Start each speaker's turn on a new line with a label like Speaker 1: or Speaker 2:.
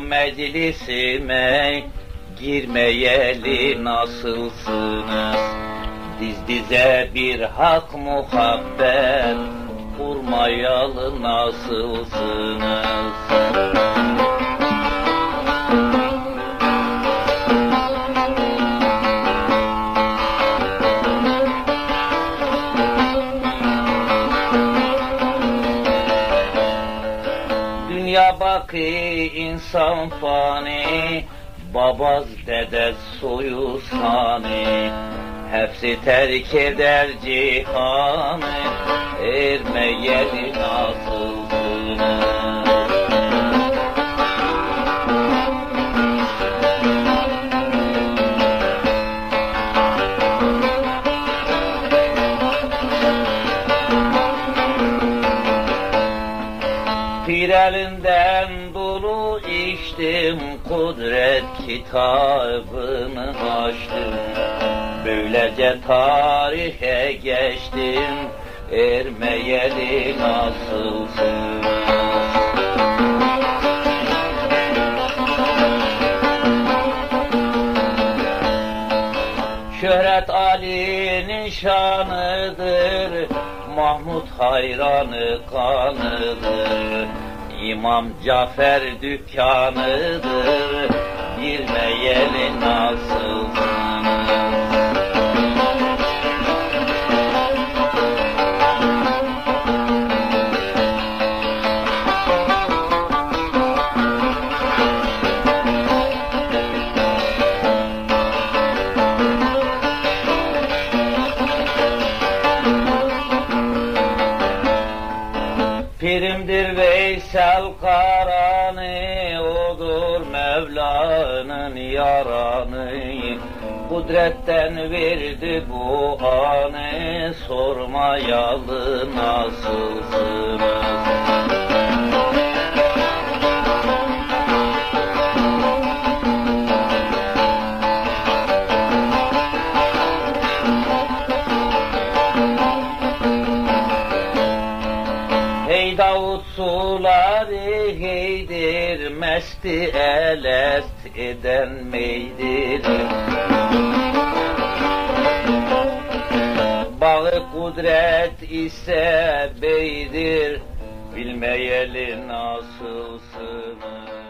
Speaker 1: meclisime girmeyeli nasılsınız? Diz dize bir hak muhabbet kurmayalı nasılsınız? Dünya baki insan fani Babaz dedez soyu sani. Hepsi terk eder cihanı Ermeyeli Pir elinden dolu içtim Kudret kitabını açtım. Böylece tarihe geçtim Ermeyeli nasılsın? Şöhret Ali'nin şanıdır Mahmud hayranı kanıdır. İmam Cafer dükkanıdır. Bilmeyeli nasılsınız Pirimdir Veysel Karani Odur Mevla'nın yaranı. Kudretten verdi bu anı Sormayalı nasılsınız suları heydir Mesti elest eden meydir? Bağı kudret ise beydir Bilmeyeli nasılsınız